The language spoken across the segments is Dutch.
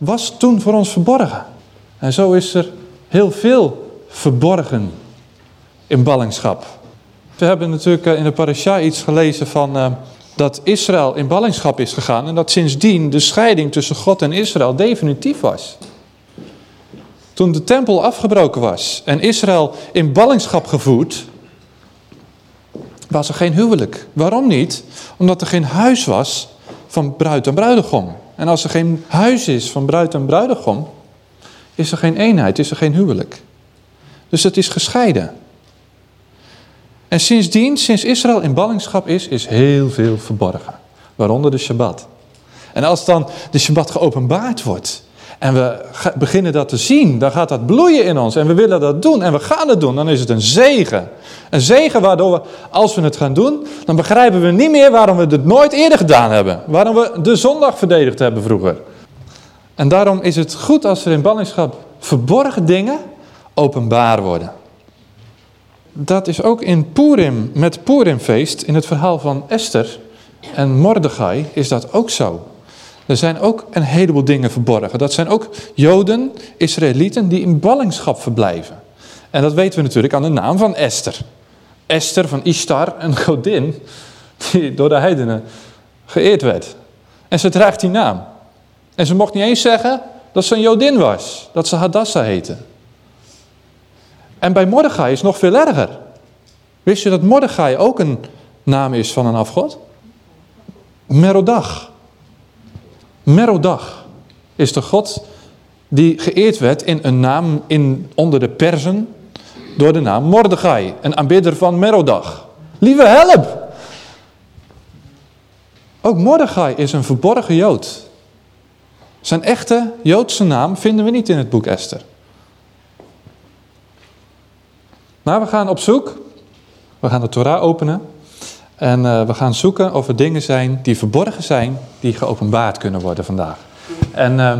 Was toen voor ons verborgen. En zo is er heel veel verborgen in ballingschap. We hebben natuurlijk eh, in de parasha iets gelezen van uh, dat Israël in ballingschap is gegaan. En dat sindsdien de scheiding tussen God en Israël definitief was. Toen de tempel afgebroken was en Israël in ballingschap gevoerd, was er geen huwelijk. Waarom niet? Omdat er geen huis was van bruid en bruidegom. En als er geen huis is van bruid en bruidegom, is er geen eenheid, is er geen huwelijk. Dus het is gescheiden. En sindsdien, sinds Israël in ballingschap is, is heel veel verborgen. Waaronder de Shabbat. En als dan de Shabbat geopenbaard wordt en we beginnen dat te zien, dan gaat dat bloeien in ons. En we willen dat doen en we gaan het doen. Dan is het een zegen. Een zegen waardoor we, als we het gaan doen, dan begrijpen we niet meer waarom we het nooit eerder gedaan hebben. Waarom we de zondag verdedigd hebben vroeger. En daarom is het goed als er in ballingschap verborgen dingen openbaar worden. Dat is ook in Purim, met Purimfeest, in het verhaal van Esther en Mordechai, is dat ook zo. Er zijn ook een heleboel dingen verborgen. Dat zijn ook Joden, Israëlieten, die in ballingschap verblijven. En dat weten we natuurlijk aan de naam van Esther. Esther van Ishtar, een godin, die door de heidenen geëerd werd. En ze draagt die naam. En ze mocht niet eens zeggen dat ze een Jodin was, dat ze Hadassah heette. En bij Mordechai is het nog veel erger. Wist je dat Mordechai ook een naam is van een afgod? Merodach. Merodach is de god die geëerd werd in een naam in, onder de Persen door de naam Mordechai, een aanbidder van Merodach. Lieve help! Ook Mordechai is een verborgen Jood. Zijn echte Joodse naam vinden we niet in het boek Esther. Maar we gaan op zoek. We gaan de Torah openen. En uh, we gaan zoeken of er dingen zijn die verborgen zijn, die geopenbaard kunnen worden vandaag. En uh,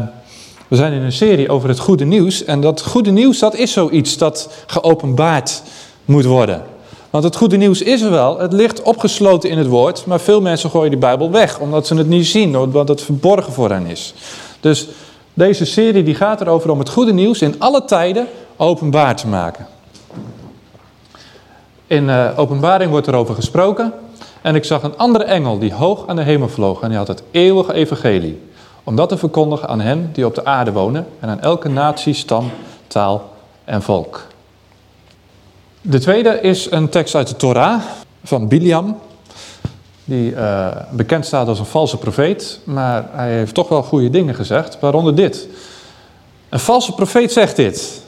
we zijn in een serie over het goede nieuws. En dat goede nieuws, dat is zoiets dat geopenbaard moet worden. Want het goede nieuws is er wel, het ligt opgesloten in het woord, maar veel mensen gooien die Bijbel weg, omdat ze het niet zien, omdat het verborgen voor hen is. Dus deze serie die gaat erover om het goede nieuws in alle tijden openbaar te maken. In uh, openbaring wordt erover gesproken. En ik zag een andere engel die hoog aan de hemel vloog en die had het eeuwige evangelie. Om dat te verkondigen aan hen die op de aarde wonen en aan elke natie, stam, taal en volk. De tweede is een tekst uit de Torah van Biliam. Die uh, bekend staat als een valse profeet, maar hij heeft toch wel goede dingen gezegd, waaronder dit. Een valse profeet zegt dit.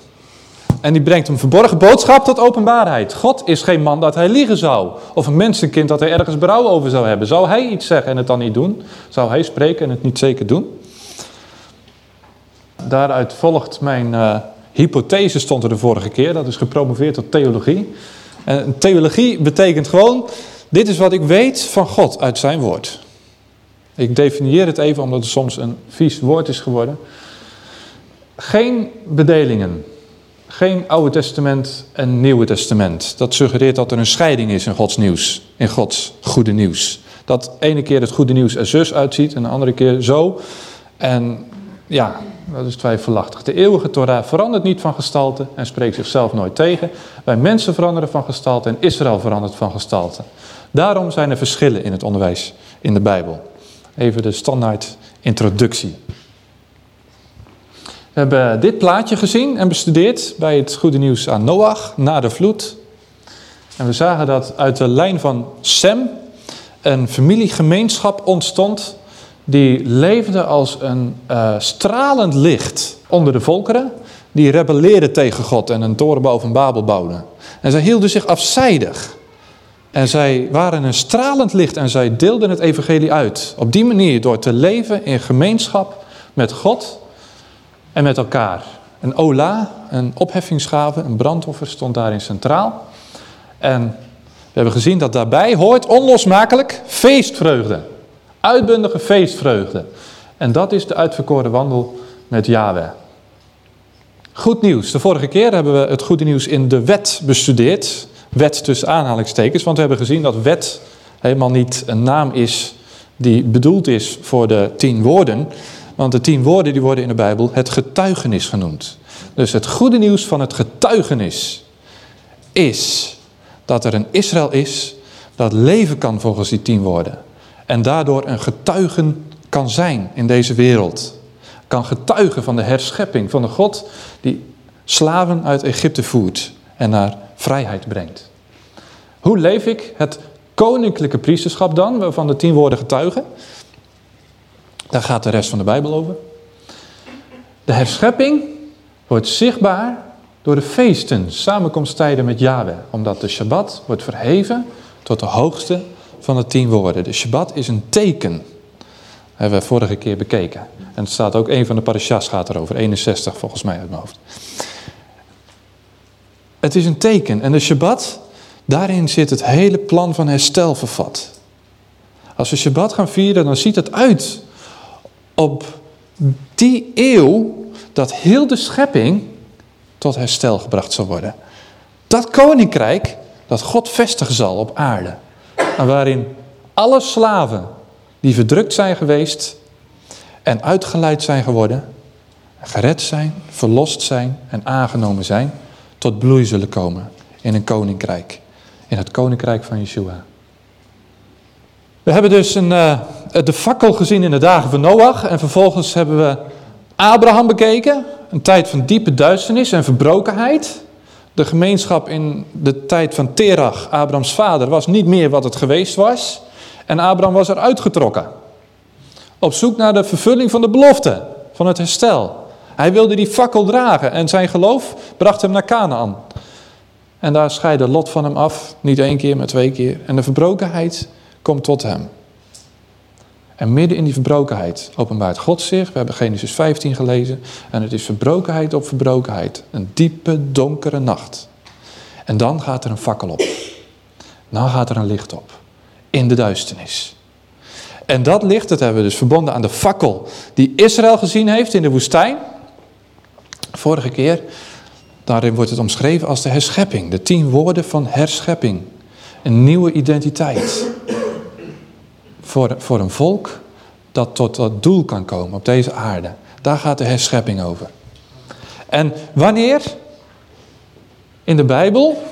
En die brengt een verborgen boodschap tot openbaarheid. God is geen man dat hij liegen zou. Of een mensenkind dat hij ergens berouw over zou hebben. Zou hij iets zeggen en het dan niet doen? Zou hij spreken en het niet zeker doen? Daaruit volgt mijn uh, hypothese, stond er de vorige keer. Dat is gepromoveerd tot theologie. En theologie betekent gewoon, dit is wat ik weet van God uit zijn woord. Ik definieer het even omdat het soms een vies woord is geworden. Geen bedelingen. Geen Oude Testament en Nieuwe Testament. Dat suggereert dat er een scheiding is in Gods nieuws, in Gods goede nieuws. Dat ene keer het goede nieuws er zus uitziet en de andere keer zo. En ja, dat is twijfelachtig. De eeuwige Torah verandert niet van gestalte en spreekt zichzelf nooit tegen. Wij mensen veranderen van gestalte en Israël verandert van gestalte. Daarom zijn er verschillen in het onderwijs in de Bijbel. Even de standaard introductie. We hebben dit plaatje gezien en bestudeerd bij het goede nieuws aan Noach, na de vloed. En we zagen dat uit de lijn van Sem een familiegemeenschap ontstond die leefde als een uh, stralend licht onder de volkeren die rebelleerden tegen God en een toren boven Babel bouwden. En zij hielden zich afzijdig. En zij waren een stralend licht en zij deelden het evangelie uit. Op die manier door te leven in gemeenschap met God en met elkaar. Een ola, een opheffingsgave, een brandoffer stond daarin centraal. En we hebben gezien dat daarbij hoort onlosmakelijk feestvreugde. Uitbundige feestvreugde. En dat is de uitverkoren wandel met Yahweh. Goed nieuws. De vorige keer hebben we het goede nieuws in de wet bestudeerd. Wet tussen aanhalingstekens. Want we hebben gezien dat wet helemaal niet een naam is die bedoeld is voor de tien woorden. Want de tien woorden die worden in de Bijbel het getuigenis genoemd. Dus het goede nieuws van het getuigenis is dat er een Israël is dat leven kan volgens die tien woorden. En daardoor een getuigen kan zijn in deze wereld. Kan getuigen van de herschepping van de God die slaven uit Egypte voert en naar vrijheid brengt. Hoe leef ik het koninklijke priesterschap dan, waarvan de tien woorden getuigen? Daar gaat de rest van de Bijbel over. De herschepping wordt zichtbaar door de feesten, samenkomsttijden met Yahweh. Omdat de Shabbat wordt verheven tot de hoogste van de tien woorden. De Shabbat is een teken. Hebben we vorige keer bekeken. En het staat ook, een van de parashas gaat erover, 61 volgens mij uit mijn hoofd. Het is een teken. En de Shabbat, daarin zit het hele plan van herstel vervat. Als we Shabbat gaan vieren, dan ziet het uit op die eeuw dat heel de schepping tot herstel gebracht zal worden. Dat koninkrijk dat God vestigen zal op aarde. En waarin alle slaven die verdrukt zijn geweest en uitgeleid zijn geworden, gered zijn, verlost zijn en aangenomen zijn, tot bloei zullen komen in een koninkrijk. In het koninkrijk van Yeshua. We hebben dus een, uh, de fakkel gezien in de dagen van Noach. En vervolgens hebben we Abraham bekeken. Een tijd van diepe duisternis en verbrokenheid. De gemeenschap in de tijd van Terach, Abrahams vader, was niet meer wat het geweest was. En Abraham was er uitgetrokken. Op zoek naar de vervulling van de belofte, van het herstel. Hij wilde die fakkel dragen en zijn geloof bracht hem naar Canaan. En daar scheidde Lot van hem af, niet één keer, maar twee keer. En de verbrokenheid komt tot hem. En midden in die verbrokenheid openbaart God zich. We hebben Genesis 15 gelezen. En het is verbrokenheid op verbrokenheid. Een diepe, donkere nacht. En dan gaat er een fakkel op. Dan gaat er een licht op. In de duisternis. En dat licht, dat hebben we dus verbonden aan de fakkel die Israël gezien heeft in de woestijn. Vorige keer, daarin wordt het omschreven als de herschepping. De tien woorden van herschepping. Een nieuwe identiteit. Voor, voor een volk dat tot dat doel kan komen op deze aarde. Daar gaat de herschepping over. En wanneer in de Bijbel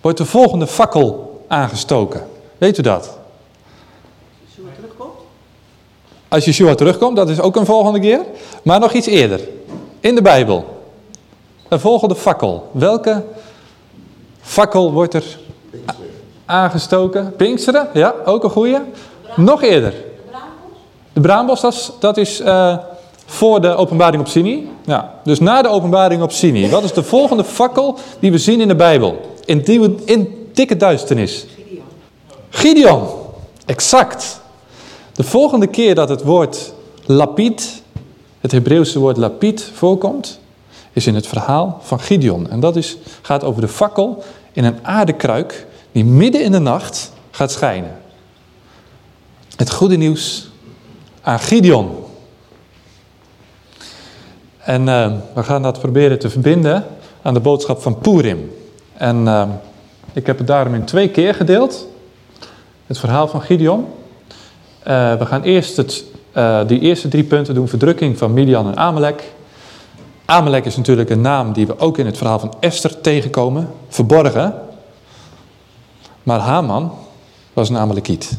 wordt de volgende fakkel aangestoken? Weet u dat? Als Yeshua terugkomt, dat is ook een volgende keer. Maar nog iets eerder. In de Bijbel. Een volgende fakkel. Welke fakkel wordt er aangestoken? Pinksteren, ja, ook een goeie. Nog eerder. De braambos, dat is, dat is uh, voor de openbaring op Sinai. Ja, dus na de openbaring op Sinai. Wat is de volgende fakkel die we zien in de Bijbel? In, die, in dikke duisternis. Gideon. Gideon, exact. De volgende keer dat het woord lapid, het Hebreeuwse woord lapid, voorkomt, is in het verhaal van Gideon. En dat is, gaat over de fakkel in een aardekruik die midden in de nacht gaat schijnen. Het goede nieuws aan Gideon. En uh, we gaan dat proberen te verbinden aan de boodschap van Purim. En uh, ik heb het daarom in twee keer gedeeld. Het verhaal van Gideon. Uh, we gaan eerst het, die eerste drie punten doen. Verdrukking van Midian en Amalek. Amalek is natuurlijk een naam die we ook in het verhaal van Esther tegenkomen. Verborgen. Maar Haman was een Amalekiet.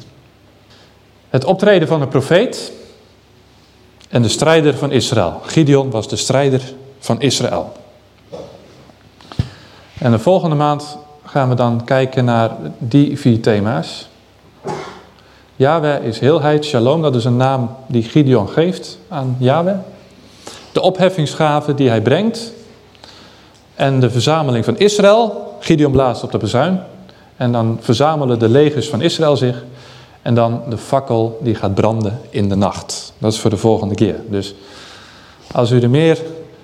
Het optreden van een profeet en de strijder van Israël. Gideon was de strijder van Israël. En de volgende maand gaan we dan kijken naar die vier thema's. Yahweh is heelheid, shalom, dat is een naam die Gideon geeft aan Yahweh. De opheffingsgave die hij brengt. En de verzameling van Israël. Gideon blaast op de bezuin. En dan verzamelen de legers van Israël zich. En dan de fakkel die gaat branden in de nacht. Dat is voor de volgende keer. Dus als u er meer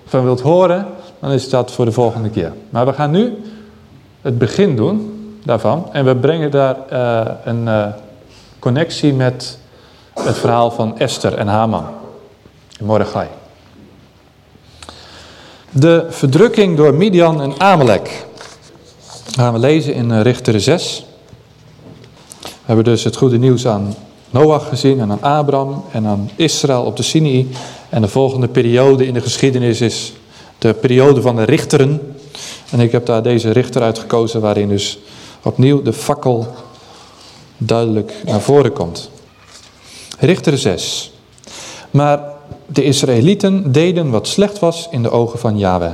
van wilt horen, dan is dat voor de volgende keer. Maar we gaan nu het begin doen daarvan. En we brengen daar uh, een uh, connectie met het verhaal van Esther en Haman. Mordechai. De verdrukking door Midian en Amalek. Gaan we lezen in eh, Richter 6. We hebben dus het goede nieuws aan Noach gezien en aan Abraham en aan Israël op de Sinai. En de volgende periode in de geschiedenis is de periode van de richteren. En ik heb daar deze richter uitgekozen waarin dus opnieuw de fakkel duidelijk naar voren komt. Richter 6. Maar de Israëlieten deden wat slecht was in de ogen van Yahweh.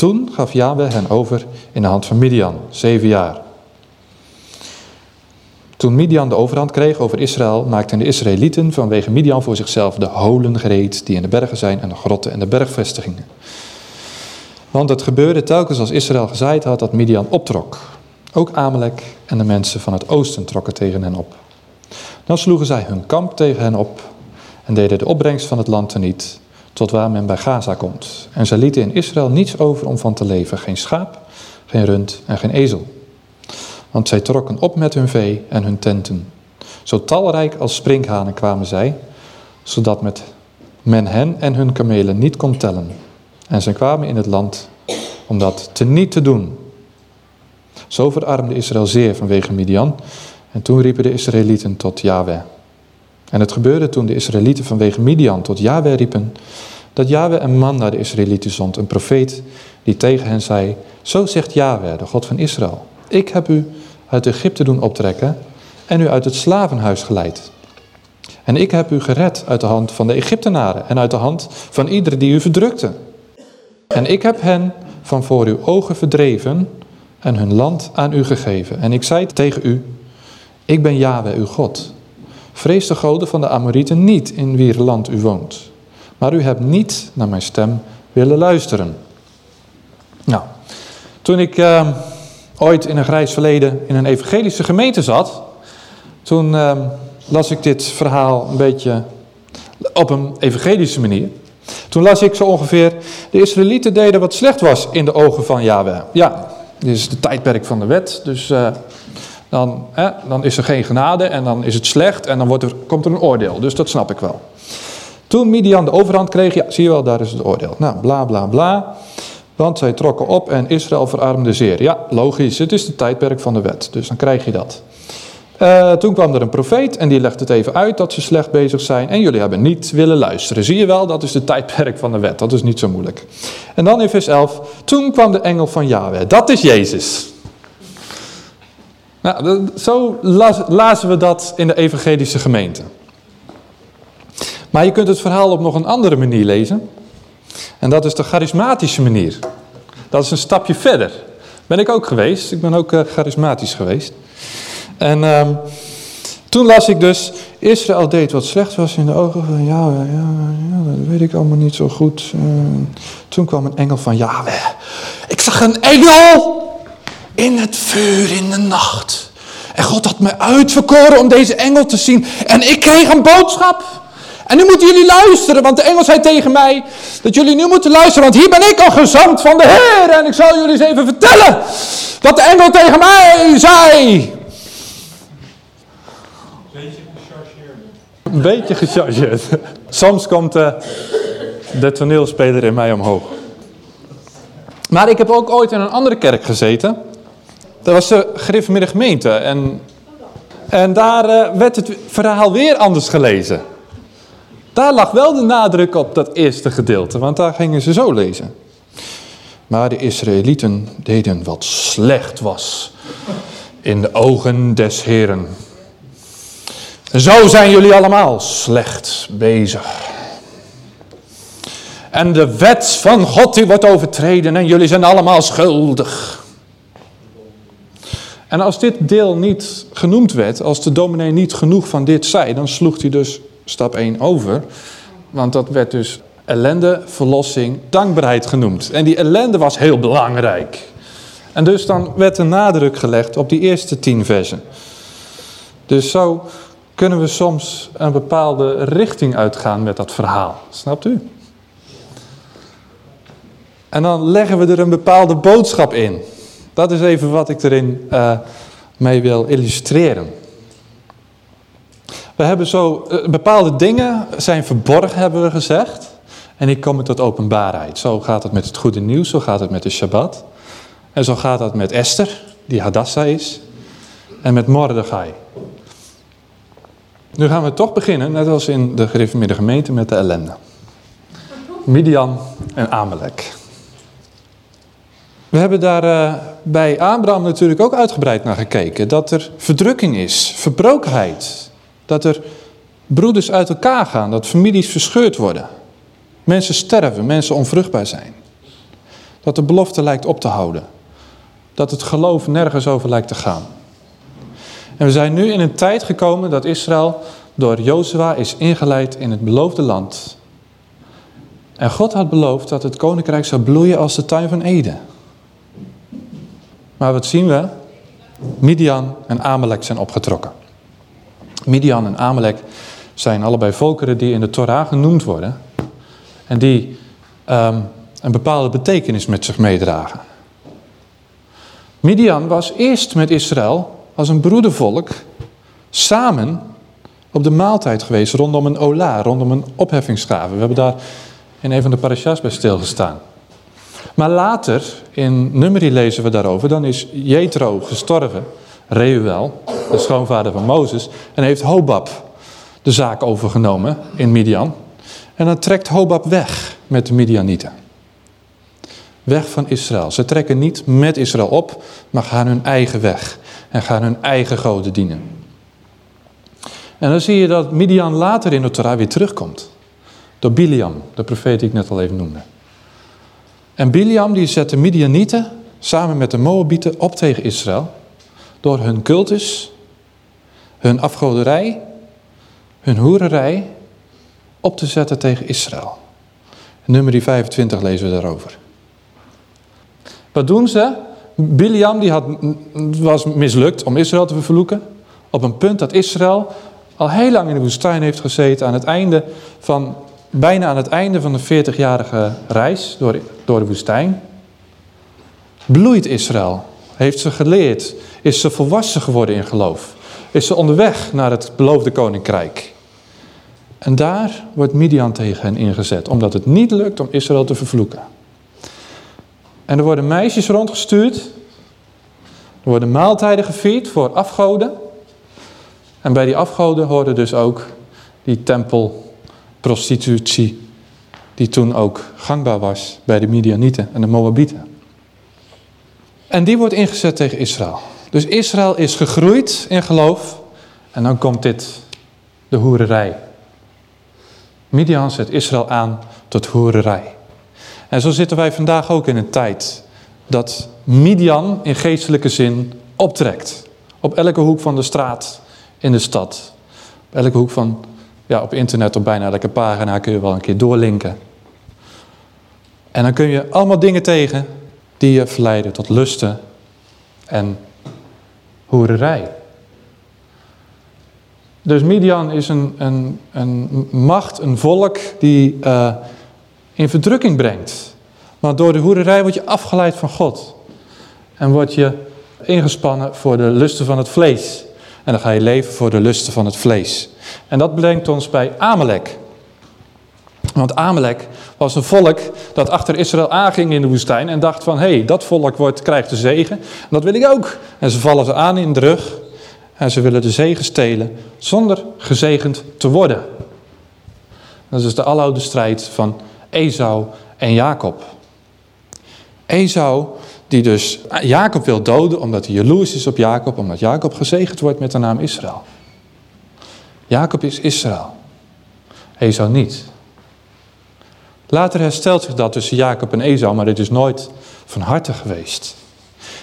Toen gaf Yahweh hen over in de hand van Midian, zeven jaar. Toen Midian de overhand kreeg over Israël, maakten de Israëlieten vanwege Midian voor zichzelf de holen gereed die in de bergen zijn en de grotten en de bergvestigingen. Want het gebeurde telkens als Israël gezaaid had dat Midian optrok. Ook Amalek en de mensen van het oosten trokken tegen hen op. Dan sloegen zij hun kamp tegen hen op en deden de opbrengst van het land teniet, tot waar men bij Gaza komt. En zij lieten in Israël niets over om van te leven, geen schaap, geen rund en geen ezel. Want zij trokken op met hun vee en hun tenten. Zo talrijk als sprinkhanen kwamen zij, zodat met men hen en hun kamelen niet kon tellen. En zij kwamen in het land om dat teniet te doen. Zo verarmde Israël zeer vanwege Midian. En toen riepen de Israëlieten tot Yahweh. En het gebeurde toen de Israëlieten vanwege Midian tot Yahweh riepen, dat Yahweh een man naar de Israëlieten zond, een profeet, die tegen hen zei, zo zegt Yahweh, de God van Israël, ik heb u uit Egypte doen optrekken en u uit het slavenhuis geleid. En ik heb u gered uit de hand van de Egyptenaren en uit de hand van ieder die u verdrukte. En ik heb hen van voor uw ogen verdreven en hun land aan u gegeven. En ik zei tegen u, ik ben Yahweh uw God. Vrees de goden van de Amorieten niet in wier land u woont. Maar u hebt niet naar mijn stem willen luisteren. Nou, toen ik uh, ooit in een grijs verleden in een evangelische gemeente zat, toen uh, las ik dit verhaal een beetje op een evangelische manier. Toen las ik zo ongeveer, de Israëlieten deden wat slecht was in de ogen van Yahweh. Ja, dit is de tijdperk van de wet, dus uh, dan, hè, dan is er geen genade en dan is het slecht en dan wordt er, komt er een oordeel. Dus dat snap ik wel. Toen Midian de overhand kreeg, ja, zie je wel, daar is het oordeel. Nou, bla bla bla. Want zij trokken op en Israël verarmde zeer. Ja, logisch, het is de tijdperk van de wet, dus dan krijg je dat. Uh, toen kwam er een profeet en die legde het even uit dat ze slecht bezig zijn. En jullie hebben niet willen luisteren. Zie je wel, dat is de tijdperk van de wet. Dat is niet zo moeilijk. En dan in vers 11. Toen kwam de engel van Yahweh. Dat is Jezus. Nou, zo lazen we dat in de evangelische gemeente. Maar je kunt het verhaal op nog een andere manier lezen. En dat is de charismatische manier. Dat is een stapje verder. Ben ik ook geweest. Ik ben ook uh, charismatisch geweest. En um, toen las ik dus, Israël deed wat slecht was in de ogen van Yahweh. Ja, ja, dat weet ik allemaal niet zo goed. Uh, toen kwam een engel van Yahweh. Ik zag een engel in het vuur in de nacht. En God had mij uitverkoren om deze engel te zien. En ik kreeg een boodschap. En nu moeten jullie luisteren, want de engel zei tegen mij dat jullie nu moeten luisteren, want hier ben ik al gezant van de Heer. En ik zal jullie eens even vertellen wat de engel tegen mij zei. Een beetje gechargeerd. Soms komt uh, de toneelspeler in mij omhoog. Maar ik heb ook ooit in een andere kerk gezeten. Dat was de gereformeerde gemeente. En, en daar uh, werd het verhaal weer anders gelezen. Daar lag wel de nadruk op dat eerste gedeelte. Want daar gingen ze zo lezen. Maar de Israëlieten deden wat slecht was in de ogen des Heren. Zo zijn jullie allemaal slecht bezig. En de wet van God die wordt overtreden en jullie zijn allemaal schuldig. En als dit deel niet genoemd werd, als de dominee niet genoeg van dit zei, dan sloeg hij dus stap 1 over. Want dat werd dus ellende, verlossing, dankbaarheid genoemd. En die ellende was heel belangrijk. En dus dan werd de nadruk gelegd op die eerste tien versen. Dus zo kunnen we soms een bepaalde richting uitgaan met dat verhaal. Snapt u? En dan leggen we er een bepaalde boodschap in. Dat is even wat ik erin uh, mee wil illustreren. We hebben zo, uh, bepaalde dingen zijn verborgen, hebben we gezegd. En die komen tot openbaarheid. Zo gaat het met het goede nieuws, zo gaat het met de Shabbat. En zo gaat het met Esther, die Hadassah is. En met Mordechai. nu gaan we toch beginnen, net als in de gereformeerde gemeente, met de ellende. Midian en Amalek. We hebben daar uh, bij Abraham natuurlijk ook uitgebreid naar gekeken. Dat er verdrukking is, verbrokenheid. Dat er broeders uit elkaar gaan, dat families verscheurd worden. Mensen sterven, mensen onvruchtbaar zijn. Dat de belofte lijkt op te houden. Dat het geloof nergens over lijkt te gaan. En we zijn nu in een tijd gekomen dat Israël door Jozua is ingeleid in het beloofde land. En God had beloofd dat het koninkrijk zou bloeien als de tuin van Eden. Maar wat zien we? Midian en Amalek zijn opgetrokken. Midian en Amalek zijn allebei volkeren die in de Torah genoemd worden. En die um, een bepaalde betekenis met zich meedragen. Midian was eerst met Israël als een broedervolk samen op de maaltijd geweest rondom een ola, rondom een opheffingsgave. We hebben daar in een van de parashas bij stilgestaan. Maar later, in Numeri lezen we daarover, dan is Jethro gestorven, Reuel, de schoonvader van Mozes, en heeft Hobab de zaak overgenomen in Midian. En dan trekt Hobab weg met de Midianieten. Weg van Israël. Ze trekken niet met Israël op, maar gaan hun eigen weg. En gaan hun eigen goden dienen. En dan zie je dat Midian later in de Torah weer terugkomt. Door Biliam, de profeet die ik net al even noemde. En Biliam die zet de Midianieten samen met de Moabieten op tegen Israël. Door hun cultus, hun afgoderij, hun hoererij op te zetten tegen Israël. nummer 25 lezen we daarover. Wat doen ze? Biliam die had, was mislukt om Israël te vervloeken. Op een punt dat Israël al heel lang in de woestijn heeft gezeten. Aan het einde van, bijna aan het einde van de 40-jarige reis door, door de woestijn. Bloeit Israël. Heeft ze geleerd. Is ze volwassen geworden in geloof. Is ze onderweg naar het beloofde koninkrijk. En daar wordt Midian tegen hen ingezet. Omdat het niet lukt om Israël te vervloeken. En er worden meisjes rondgestuurd. Er worden maaltijden gevierd voor afgoden. En bij die afgoden hoorde dus ook die tempelprostitutie, die toen ook gangbaar was bij de Midianieten en de Moabieten. En die wordt ingezet tegen Israël. Dus Israël is gegroeid in geloof. En dan komt dit, de hoererij. Midian zet Israël aan tot hoererij. En zo zitten wij vandaag ook in een tijd dat Midian in geestelijke zin optrekt. Op elke hoek van de straat in de stad. Op elke hoek van, ja, op internet op bijna elke pagina kun je wel een keer doorlinken. En dan kun je allemaal dingen tegen die je verleiden tot lusten en hoererij. Dus Midian is een, een, een macht, een volk die uh, in verdrukking brengt. Maar door de hoererij word je afgeleid van God. En word je ingespannen voor de lusten van het vlees. En dan ga je leven voor de lusten van het vlees. En dat brengt ons bij Amalek. Want Amalek was een volk dat achter Israël aanging in de woestijn en dacht van, hé, hey, dat volk wordt, krijgt de zegen, dat wil ik ook. En ze vallen ze aan in de rug en ze willen de zegen stelen zonder gezegend te worden. Dat is de aloude strijd van Esau en Jacob. Esau die dus Jacob wil doden omdat hij jaloers is op Jacob, omdat Jacob gezegend wordt met de naam Israël. Jacob is Israël. Esau niet. Later herstelt zich dat tussen Jacob en Esau, maar dit is nooit van harte geweest.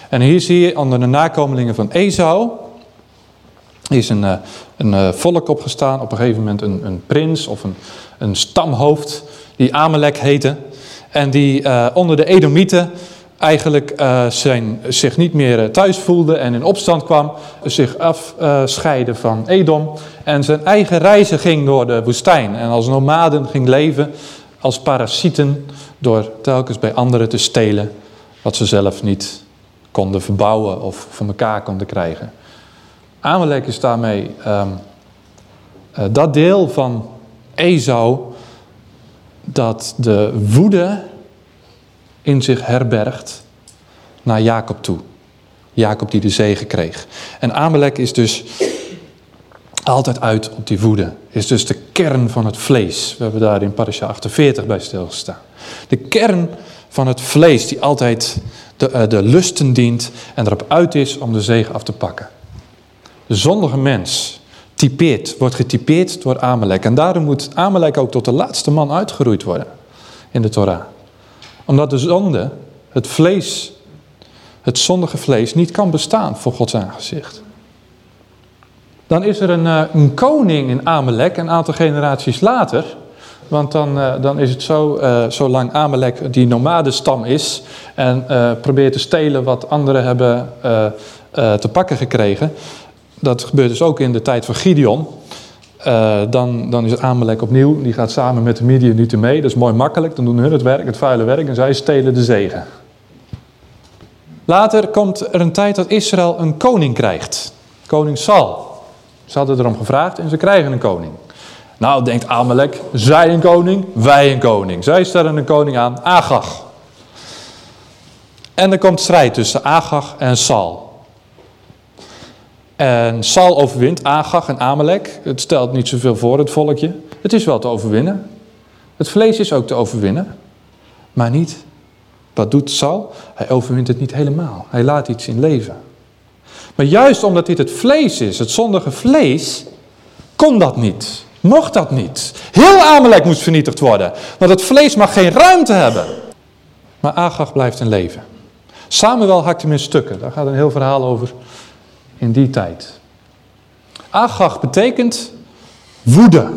En hier zie je onder de nakomelingen van Esau, is een, eh, een eh, volk opgestaan, op een gegeven moment een, een prins of een, een stamhoofd, die Amalek heette. En die onder de Edomieten eigenlijk uh, zijn, zich niet meer thuis voelde en in opstand kwam, zich afscheiden van Edom en zijn eigen reizen ging door de woestijn en als nomaden ging leven als parasieten door telkens bij anderen te stelen wat ze zelf niet konden verbouwen of voor elkaar konden krijgen. Amalek is daarmee um, uh, dat deel van Esau dat de woede in zich herbergt naar Jacob toe. Jacob die de zegen kreeg. En Amalek is dus Altijd uit op die woede. Is dus de kern van het vlees. We hebben daar in parasha 48 bij stilgestaan. De kern van het vlees die altijd de, uh, de lusten dient en erop uit is om de zegen af te pakken. De zondige mens typeert, wordt getypeerd door Amalek. En daarom moet Amalek ook tot de laatste man uitgeroeid worden in de Torah. Omdat de zonde, het vlees, het zondige vlees, niet kan bestaan voor Gods aangezicht. Dan is er een, uh, een koning in Amalek, een aantal generaties later. Want dan, uh, dan is het zo, uh, zolang Amalek die nomadenstam is en probeert te stelen wat anderen hebben te pakken gekregen. Dat gebeurt dus ook in de tijd van Gideon. Dan, dan is Amalek opnieuw, die gaat samen met de Midianieten mee. Dat is mooi makkelijk, dan doen hun het werk, het vuile werk en zij stelen de zegen. Later komt er een tijd dat Israël een koning krijgt. Koning Sal. Ze hadden erom gevraagd en ze krijgen een koning. Nou, denkt Amalek, zij een koning, wij een koning. Zij stellen een koning aan, Agag. En er komt strijd tussen Agag en Sal. En Sal overwint Agag en Amalek. Het stelt niet zoveel voor, het volkje. Het is wel te overwinnen. Het vlees is ook te overwinnen. Maar niet. Wat doet Sal? Hij overwint het niet helemaal. Hij laat iets in leven. Maar juist omdat dit het vlees is, het zondige vlees, kon dat niet. Mocht dat niet. Heel Amalek moest vernietigd worden. Want het vlees mag geen ruimte hebben. Maar Agag blijft in leven. Samuel hakt hem in stukken. Daar gaat een heel verhaal over in die tijd. Agag betekent woede.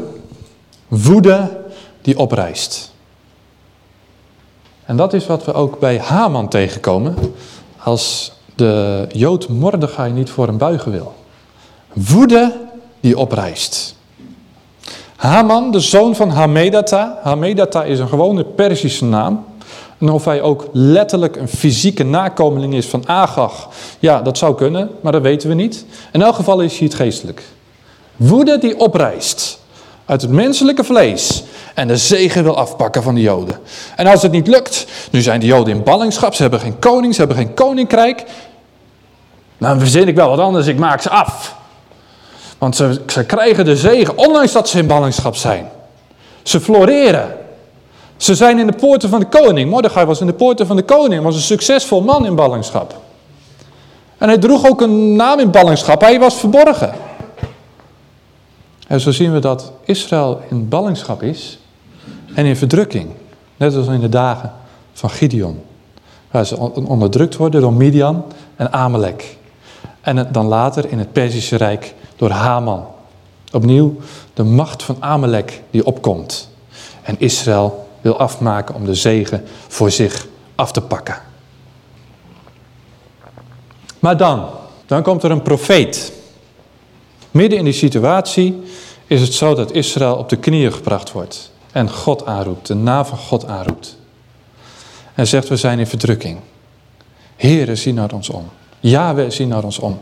Woede die oprijst. En dat is wat we ook bij Haman tegenkomen. Als de Jood Mordechai niet voor hem buigen wil. Woede die oprijst. Haman, de zoon van Hamedata. Hamedata is een gewone Persische naam. En of hij ook letterlijk een fysieke nakomeling is van Agag, ja, dat zou kunnen, maar dat weten we niet. In elk geval is hij het geestelijk. Woede die oprijst uit het menselijke vlees en de zegen wil afpakken van de Joden. En als het niet lukt, nu zijn de Joden in ballingschap, ze hebben geen koning, ze hebben geen koninkrijk. Dan verzin ik wel wat anders, ik maak ze af. Want ze, ze krijgen de zegen, ondanks dat ze in ballingschap zijn. Ze floreren. Ze zijn in de poorten van de koning. Mordechai was in de poorten van de koning, was een succesvol man in ballingschap. En hij droeg ook een naam in ballingschap, hij was verborgen. En zo zien we dat Israël in ballingschap is en in verdrukking. Net als in de dagen van Gideon. Waar ze onderdrukt worden door Midian en Amalek. En dan later in het Perzische Rijk door Haman. Opnieuw de macht van Amalek die opkomt. En Israël wil afmaken om de zegen voor zich af te pakken. Maar dan, dan komt er een profeet. Midden in die situatie is het zo dat Israël op de knieën gebracht wordt. En God aanroept, de naam van God aanroept. En zegt, we zijn in verdrukking. Heren, zie naar ons om. Ja, we zien naar ons om.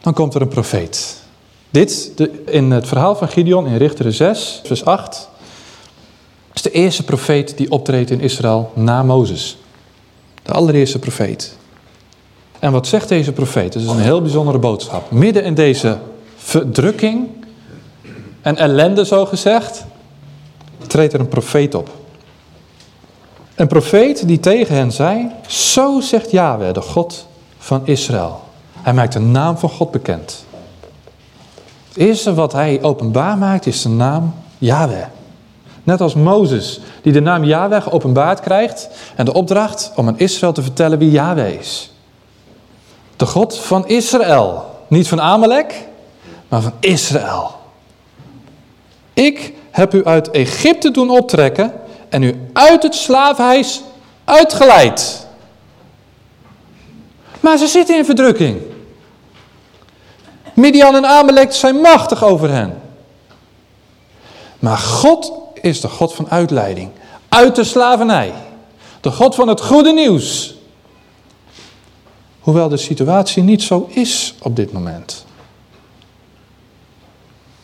Dan komt er een profeet. Dit, in het verhaal van Gideon in Richteren 6, vers 8, is de eerste profeet die optreedt in Israël na Mozes. De allereerste profeet. En wat zegt deze profeet? Het is een heel bijzondere boodschap. Midden in deze verdrukking en ellende, zo gezegd, treedt er een profeet op. Een profeet die tegen hen zei, zo zegt Yahweh, de God van Israël. Hij maakt de naam van God bekend. Het eerste wat hij openbaar maakt is de naam Yahweh. Net als Mozes, die de naam Yahweh geopenbaard krijgt en de opdracht om aan Israël te vertellen wie Yahweh is. De God van Israël. Niet van Amalek, maar van Israël. Ik heb u uit Egypte doen optrekken en u uit het slavenhuis uitgeleid. Maar ze zitten in verdrukking. Midian en Amalek zijn machtig over hen. Maar God is de God van uitleiding. Uit de slavernij. De God van het goede nieuws. Hoewel de situatie niet zo is op dit moment.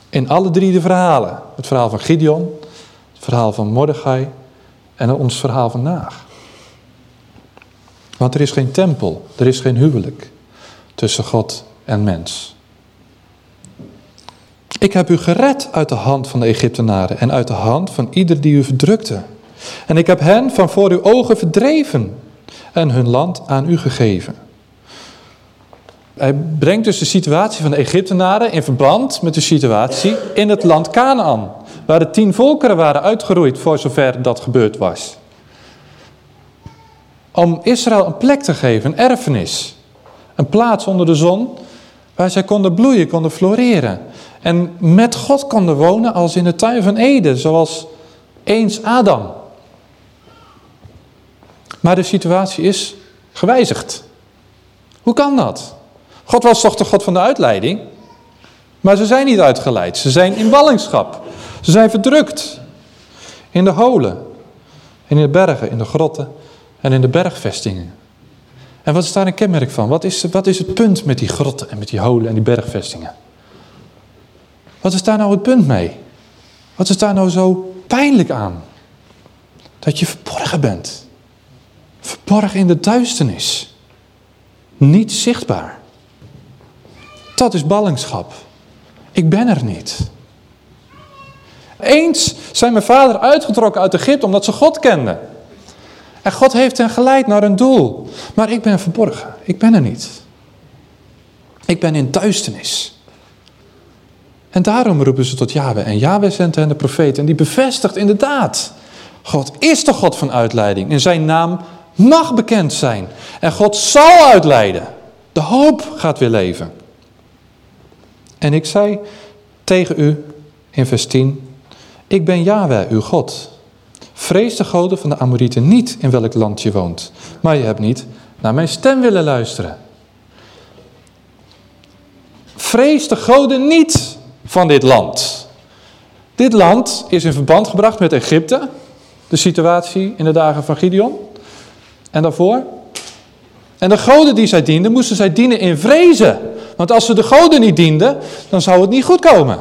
In alle drie de verhalen. Het verhaal van Gideon, het verhaal van Mordechai en ons verhaal vandaag. Want er is geen tempel, er is geen huwelijk tussen God en mens. Ik heb u gered uit de hand van de Egyptenaren en uit de hand van ieder die u verdrukte. En ik heb hen van voor uw ogen verdreven en hun land aan u gegeven. Hij brengt dus de situatie van de Egyptenaren in verband met de situatie in het land Canaan. Waar de tien volkeren waren uitgeroeid voor zover dat gebeurd was. Om Israël een plek te geven, een erfenis. Een plaats onder de zon waar zij konden bloeien, konden floreren. En met God konden wonen als in de tuin van Eden, zoals eens Adam. Maar de situatie is gewijzigd. Hoe kan dat? God was toch de God van de uitleiding? Maar ze zijn niet uitgeleid. Ze zijn in ballingschap. Ze zijn verdrukt. In de holen. En in de bergen, in de grotten en in de bergvestingen. En wat is daar een kenmerk van? Wat is, wat is het punt met die grotten en met die holen en die bergvestingen? Wat is daar nou het punt mee? Wat is daar nou zo pijnlijk aan? Dat je verborgen bent. Verborgen in de duisternis. Niet zichtbaar. Dat is ballingschap. Ik ben er niet. Eens zijn mijn vader uitgetrokken uit Egypte omdat ze God kenden. En God heeft hen geleid naar een doel. Maar ik ben verborgen. Ik ben er niet. Ik ben in duisternis. En daarom roepen ze tot Yahweh. En Yahweh zendt hen de profeet. En die bevestigt inderdaad. God is de God van uitleiding. En zijn naam mag bekend zijn. En God zal uitleiden. De hoop gaat weer leven. En ik zei tegen u in vers 10. Ik ben Yahweh, uw God. Vrees de goden van de Amorieten niet in welk land je woont. Maar je hebt niet naar mijn stem willen luisteren. Vrees de goden niet van dit land. Dit land is in verband gebracht met Egypte. De situatie in de dagen van Gideon. En daarvoor. En de goden die zij dienden, moesten zij dienen in vrezen. Want als ze de goden niet dienden, dan zou het niet goed komen.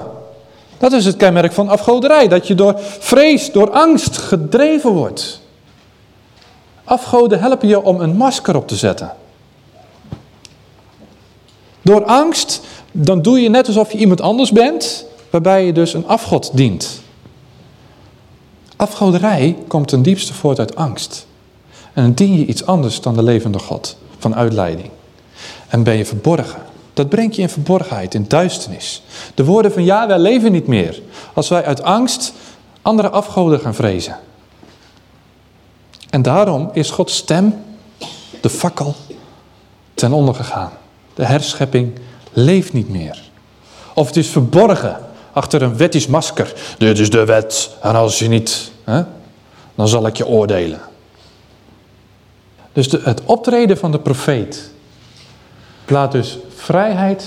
Dat is het kenmerk van afgoderij. Dat je door vrees, door angst gedreven wordt. Afgoden helpen je om een masker op te zetten. Door angst, dan doe je net alsof je iemand anders bent, waarbij je dus een afgod dient. Afgoderij komt ten diepste voort uit angst. En dan dien je iets anders dan de levende God, van uitleiding. En ben je verborgen. Dat brengt je in verborgenheid, in duisternis. De woorden van ja, wij leven niet meer. Als wij uit angst andere afgoden gaan vrezen. En daarom is Gods stem, de fakkel, ten onder gegaan. De herschepping leeft niet meer. Of het is verborgen achter een wettisch masker. Dit is de wet en als je niet, hè, dan zal ik je oordelen. Dus de, het optreden van de profeet laat dus vrijheid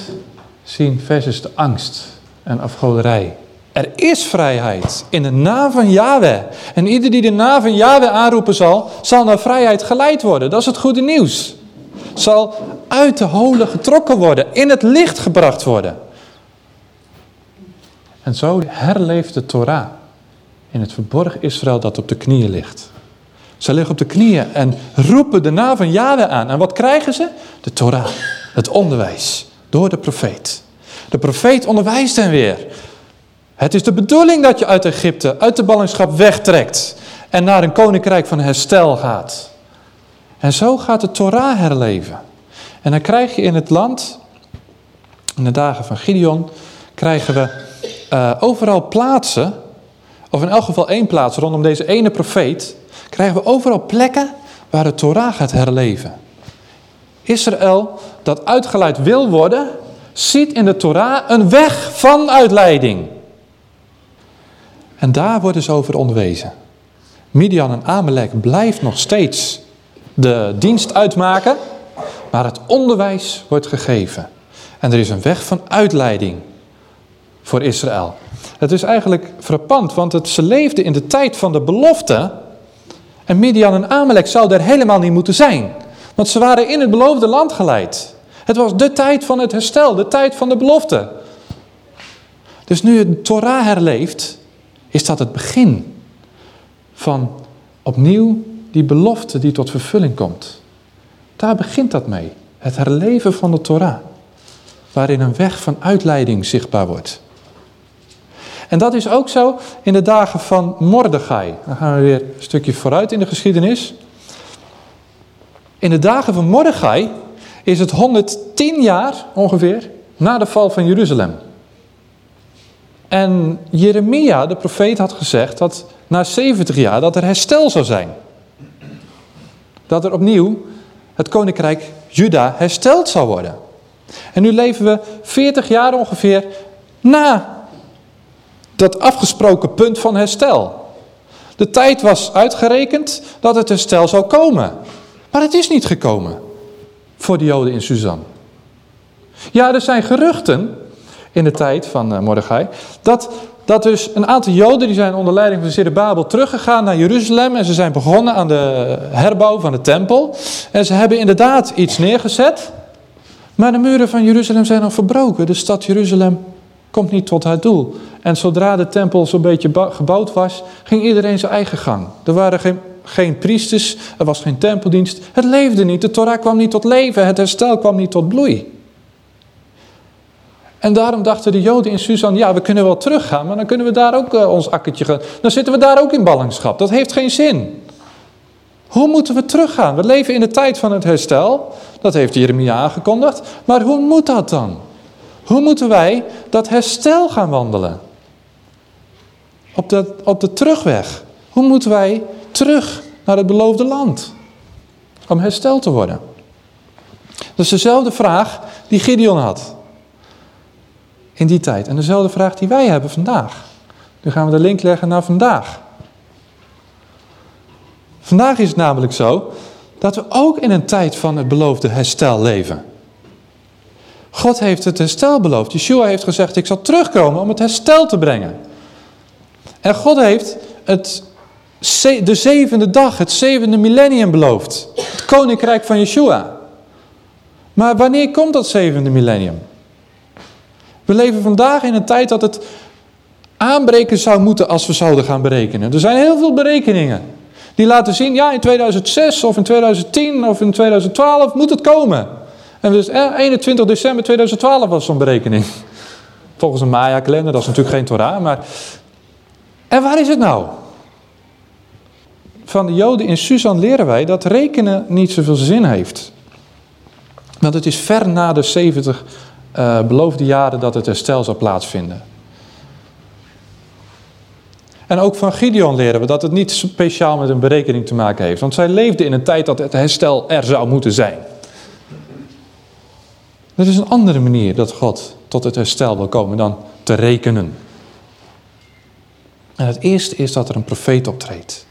zien versus de angst en afgoderij. Er is vrijheid in de naam van Yahweh. En ieder die de naam van Yahweh aanroepen zal, zal naar vrijheid geleid worden. Dat is het goede nieuws. Zal uit de holen getrokken worden, in het licht gebracht worden. En zo herleeft de Torah in het verborgen Israël dat op de knieën ligt. Ze liggen op de knieën en roepen de naam van Yahweh aan. En wat krijgen ze? De Torah, het onderwijs, door de profeet. De profeet onderwijst hen weer. Het is de bedoeling dat je uit Egypte, uit de ballingschap wegtrekt en naar een koninkrijk van herstel gaat. En zo gaat de Torah herleven. En dan krijg je in het land, in de dagen van Gideon, krijgen we uh, overal plaatsen, of in elk geval één plaats rondom deze ene profeet, krijgen we overal plekken waar de Torah gaat herleven. Israël, dat uitgeleid wil worden, ziet in de Torah een weg van uitleiding. En daar worden ze over onderwezen. Midian en Amalek blijft nog steeds de dienst uitmaken, maar het onderwijs wordt gegeven. En er is een weg van uitleiding voor Israël. Het is eigenlijk frappant, want het, ze leefden in de tijd van de belofte. En Midian en Amalek zouden er helemaal niet moeten zijn. Want ze waren in het beloofde land geleid. Het was de tijd van het herstel, de tijd van de belofte. Dus nu het Torah herleeft, is dat het begin van opnieuw die belofte die tot vervulling komt. Daar begint dat mee. Het herleven van de Torah. Waarin een weg van uitleiding zichtbaar wordt. En dat is ook zo in de dagen van Mordechai. Dan gaan we weer een stukje vooruit in de geschiedenis. In de dagen van Mordechai is het 110 jaar ongeveer na de val van Jeruzalem. En Jeremia, de profeet, had gezegd dat na 70 jaar dat er herstel zou zijn. Dat er opnieuw het koninkrijk Juda hersteld zou worden. En nu leven we 40 jaar ongeveer na dat afgesproken punt van herstel. De tijd was uitgerekend dat het herstel zou komen. Maar het is niet gekomen voor de Joden in Suzan. Ja, er zijn geruchten in de tijd van uh, Mordechai, dat, dat dus een aantal Joden die zijn onder leiding van Zerubbabel teruggegaan naar Jeruzalem en ze zijn begonnen aan de herbouw van de tempel. En ze hebben inderdaad iets neergezet, maar de muren van Jeruzalem zijn al verbroken. De stad Jeruzalem komt niet tot haar doel. En zodra de tempel zo'n beetje gebouwd was, ging iedereen zijn eigen gang. Er waren geen, geen priesters, er was geen tempeldienst. Het leefde niet, de Torah kwam niet tot leven, het herstel kwam niet tot bloei. En daarom dachten de Joden in Susan, ja we kunnen wel teruggaan, maar dan kunnen we daar ook uh, ons akkertje gaan. Dan zitten we daar ook in ballingschap. Dat heeft geen zin. Hoe moeten we teruggaan? We leven in de tijd van het herstel. Dat heeft Jeremia aangekondigd. Maar hoe moet dat dan? Hoe moeten wij dat herstel gaan wandelen? Op de, op de terugweg. Hoe moeten wij terug naar het beloofde land? Om hersteld te worden. Dat is dezelfde vraag die Gideon had. In die tijd. En dezelfde vraag die wij hebben vandaag. Nu gaan we de link leggen naar vandaag. Vandaag is het namelijk zo dat we ook in een tijd van het beloofde herstel leven. God heeft het herstel beloofd. Yeshua heeft gezegd, ik zal terugkomen om het herstel te brengen. En God heeft het, de zevende dag, het zevende millennium beloofd. Het koninkrijk van Yeshua. Maar wanneer komt dat zevende millennium? We leven vandaag in een tijd dat het aanbreken zou moeten als we zouden gaan berekenen. Er zijn heel veel berekeningen. Die laten zien, ja in 2006 of in 2010 of in 2012 moet het komen. En dus eh, 21 december 2012 was zo'n berekening. Volgens een Maya-kalender, dat is natuurlijk geen Torah, maar... En waar is het nou? Van de Joden in Susan leren wij dat rekenen niet zoveel zin heeft. Want het is ver na de 70 uh, beloofde jaren dat het herstel zou plaatsvinden. En ook van Gideon leren we dat het niet speciaal met een berekening te maken heeft. Want zij leefde in een tijd dat het herstel er zou moeten zijn. Er is een andere manier dat God tot het herstel wil komen dan te rekenen. En het eerste is dat er een profeet optreedt.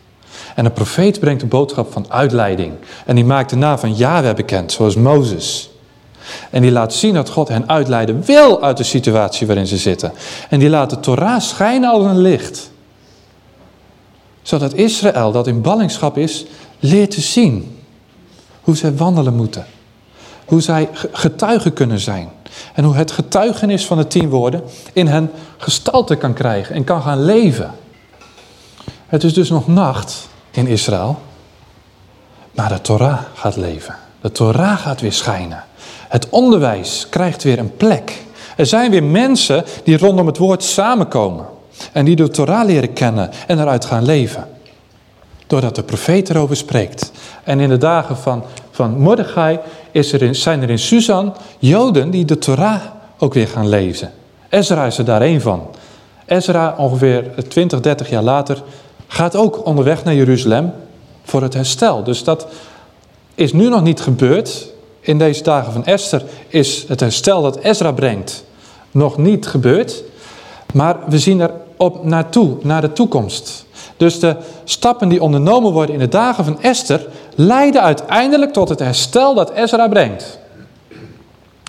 En een profeet brengt de boodschap van uitleiding. En die maakt de naam van Yahweh bekend, zoals Mozes. En die laat zien dat God hen uitleiden wil uit de situatie waarin ze zitten. En die laat de Torah schijnen als een licht. Zodat Israël, dat in ballingschap is, leert te zien hoe zij wandelen moeten. Hoe zij getuigen kunnen zijn. En hoe het getuigenis van de tien woorden in hen gestalte kan krijgen en kan gaan leven. Het is dus nog nacht in Israël. Maar de Torah gaat leven. De Torah gaat weer schijnen. Het onderwijs krijgt weer een plek. Er zijn weer mensen die rondom het woord samenkomen. En die de Torah leren kennen en eruit gaan leven. Doordat de profeet erover spreekt. En in de dagen van, van Mordechai is er zijn er in Susan Joden die de Torah ook weer gaan lezen. Ezra is er daar een van. Ezra, ongeveer 20, 30 jaar later, gaat ook onderweg naar Jeruzalem voor het herstel. Dus dat is nu nog niet gebeurd. In deze dagen van Esther is het herstel dat Ezra brengt nog niet gebeurd. Maar we zien er op naartoe, naar de toekomst. Dus de stappen die ondernomen worden in de dagen van Esther leiden uiteindelijk tot het herstel dat Ezra brengt.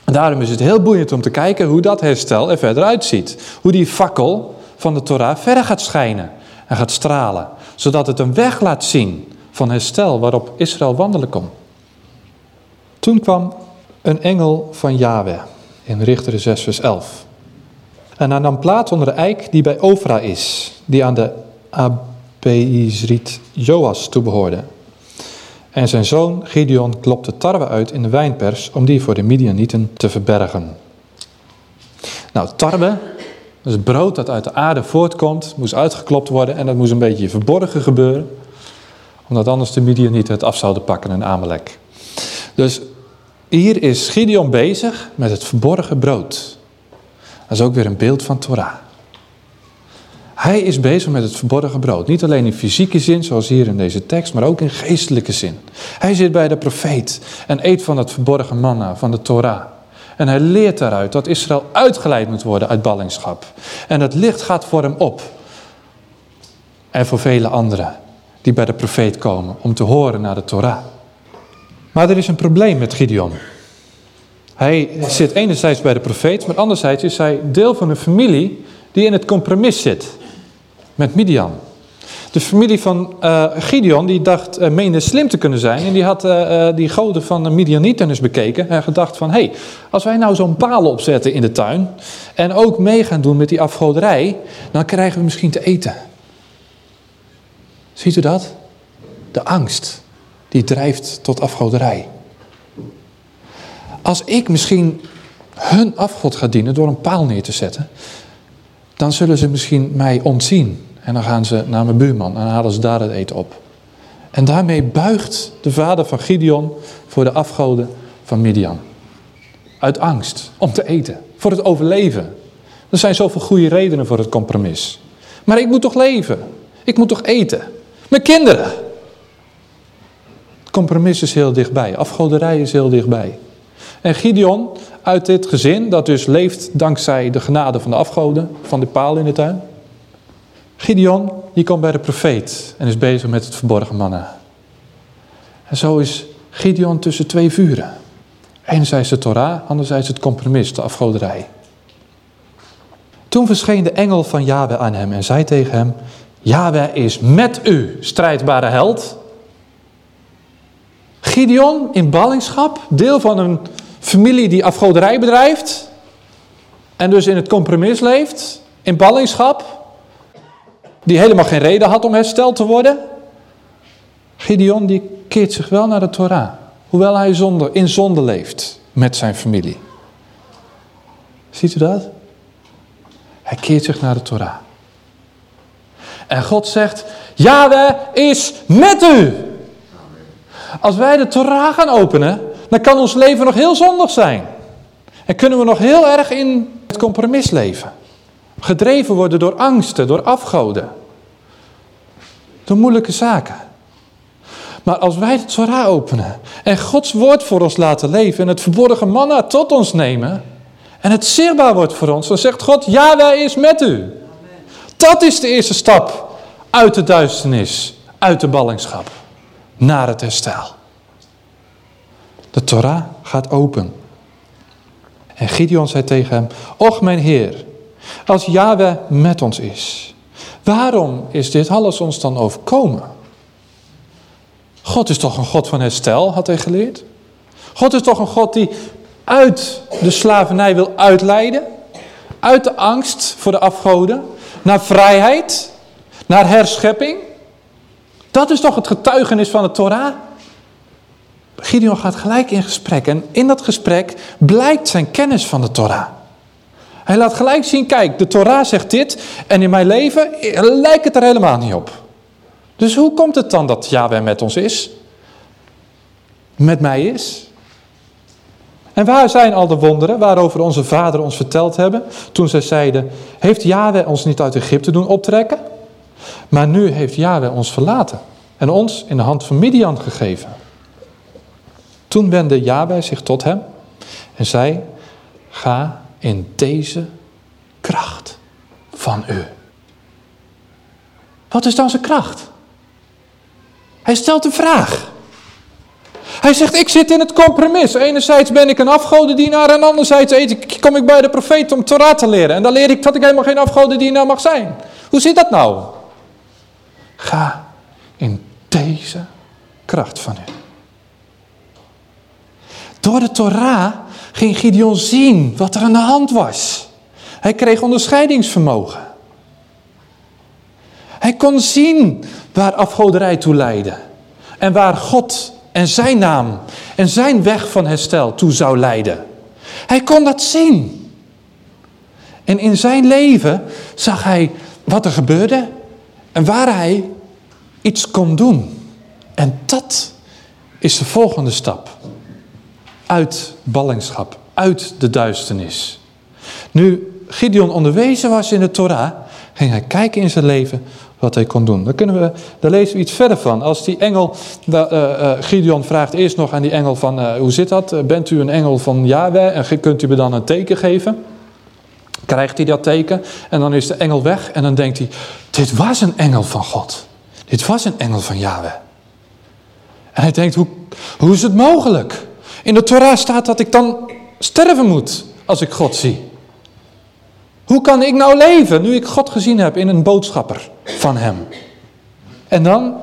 En daarom is het heel boeiend om te kijken hoe dat herstel er verder uitziet. Hoe die fakkel van de Torah verder gaat schijnen en gaat stralen. Zodat het een weg laat zien van herstel waarop Israël wandelen kon. Toen kwam een engel van Yahweh in Richter 6 vers 11. En hij nam plaats onder de eik die bij Ofra is, die aan de Abeizriet Joas toebehoorde. En zijn zoon Gideon klopte tarwe uit in de wijnpers om die voor de Midianieten te verbergen. Nou, tarwe Dus brood dat uit de aarde voortkomt, moest uitgeklopt worden en dat moest een beetje verborgen gebeuren. Omdat anders de Midianieten het af zouden pakken in Amalek. Dus hier is Gideon bezig met het verborgen brood. Dat is ook weer een beeld van Torah. Hij is bezig met het verborgen brood. Niet alleen in fysieke zin, zoals hier in deze tekst, maar ook in geestelijke zin. Hij zit bij de profeet en eet van het verborgen manna, van de Torah. En hij leert daaruit dat Israël uitgeleid moet worden uit ballingschap. En het licht gaat voor hem op. En voor vele anderen die bij de profeet komen om te horen naar de Torah. Maar er is een probleem met Gideon. Hij zit enerzijds bij de profeet, maar anderzijds is hij deel van een familie die in het compromis zit met Midian. De familie van uh, Gideon die dacht, uh, meende slim te kunnen zijn. En die had uh, die goden van de Midianieten eens bekeken. En gedacht van, hé, hey, als wij nou zo'n paal opzetten in de tuin. En ook mee gaan doen met die afgoderij. Dan krijgen we misschien te eten. Ziet u dat? De angst die drijft tot afgoderij. Als ik misschien hun afgod ga dienen door een paal neer te zetten. Dan zullen ze misschien mij ontzien. En dan gaan ze naar mijn buurman en halen ze daar het eten op. En daarmee buigt de vader van Gideon voor de afgoden van Midian. Uit angst om te eten, voor het overleven. Er zijn zoveel goede redenen voor het compromis. Maar ik moet toch leven? Ik moet toch eten? Mijn kinderen! Compromis is heel dichtbij, afgoderij is heel dichtbij. En Gideon uit dit gezin, dat dus leeft dankzij de genade van de afgoden, van de paal in de tuin. Gideon, die komt bij de profeet en is bezig met het verborgen mannen. En zo is Gideon tussen twee vuren. Enerzijds de Torah, anderzijds het compromis, de afgoderij. Toen verscheen de engel van Yahweh aan hem en zei tegen hem, Yahweh is met u, strijdbare held. Gideon in ballingschap, deel van een familie die afgoderij bedrijft en dus in het compromis leeft, in ballingschap, die helemaal geen reden had om hersteld te worden. Gideon die keert zich wel naar de Torah, hoewel hij in zonde leeft met zijn familie. Ziet u dat? Hij keert zich naar de Torah. En God zegt, Yahweh is met u. Als wij de Torah gaan openen, dan kan ons leven nog heel zondig zijn. En kunnen we nog heel erg in het compromis leven. Gedreven worden door angsten, door afgoden. Door moeilijke zaken. Maar als wij het Torah openen en Gods woord voor ons laten leven en het verborgen manna tot ons nemen en het zichtbaar wordt voor ons, dan zegt God, ja wij is met u. Dat is de eerste stap uit de duisternis, uit de ballingschap, naar het herstel. De Torah gaat open. En Gideon zei tegen hem, Och mijn Heer, als Yahweh met ons is, waarom is dit alles ons dan overkomen? God is toch een God van herstel, had hij geleerd. God is toch een God die uit de slavernij wil uitleiden. Uit de angst voor de afgoden. Naar vrijheid. Naar herschepping. Dat is toch het getuigenis van de Torah. Gideon gaat gelijk in gesprek. En in dat gesprek blijkt zijn kennis van de Torah. Hij laat gelijk zien, kijk, de Torah zegt dit en in mijn leven lijkt het er helemaal niet op. Dus hoe komt het dan dat Yahweh met ons is? Met mij is? En waar zijn al de wonderen waarover onze vader ons verteld hebben? Toen zij zeiden, heeft Yahweh ons niet uit Egypte doen optrekken? Maar nu heeft Yahweh ons verlaten en ons in de hand van Midian gegeven. Toen wendde Yahweh zich tot hem en zei, ga in deze kracht van u. Wat is dan zijn kracht? Hij stelt een vraag. Hij zegt, ik zit in het compromis. Enerzijds ben ik een afgodendienaar en anderzijds kom ik bij de profeet om Torah te leren. En dan leer ik dat ik helemaal geen afgodendienaar mag zijn. Hoe zit dat nou? Ga in deze kracht van u. Door de Torah ging Gideon zien wat er aan de hand was. Hij kreeg onderscheidingsvermogen. Hij kon zien waar afgoderij toe leidde. En waar God en zijn naam en zijn weg van herstel toe zou leiden. Hij kon dat zien. En in zijn leven zag hij wat er gebeurde en waar hij iets kon doen. En dat is de volgende stap. Uit ballingschap, uit de duisternis. Nu Gideon onderwezen was in de Torah, ging hij kijken in zijn leven wat hij kon doen. Daar, kunnen we, daar lezen we iets verder van. Als die engel, uh, uh, Gideon vraagt eerst nog aan die engel van, uh, hoe zit dat? Bent u een engel van Yahweh en kunt u me dan een teken geven? Krijgt hij dat teken en dan is de engel weg en dan denkt hij, dit was een engel van God. Dit was een engel van Yahweh. En hij denkt, hoe, hoe is het mogelijk? In de Torah staat dat ik dan sterven moet als ik God zie. Hoe kan ik nou leven nu ik God gezien heb in een boodschapper van hem? En dan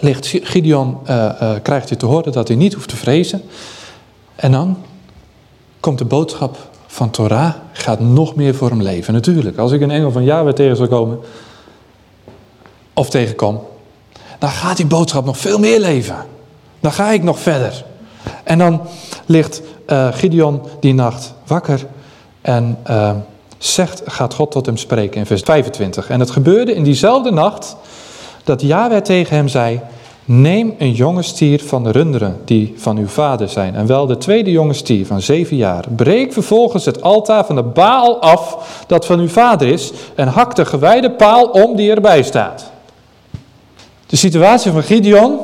ligt Gideon, uh, uh, krijgt hij te horen dat hij niet hoeft te vrezen. En dan komt de boodschap van Torah, gaat nog meer voor hem leven. Natuurlijk, als ik een engel van Yahweh tegen zou komen, of tegenkom, dan gaat die boodschap nog veel meer leven. Dan ga ik nog verder. En dan ligt uh, Gideon die nacht wakker en uh, zegt, gaat God tot hem spreken in vers 25. En het gebeurde in diezelfde nacht dat Yahweh tegen hem zei, neem een jonge stier van de runderen die van uw vader zijn, en wel de tweede jonge stier van zeven jaar. Breek vervolgens het altaar van de Baal af dat van uw vader is, en hak de gewijde paal om die erbij staat. De situatie van Gideon,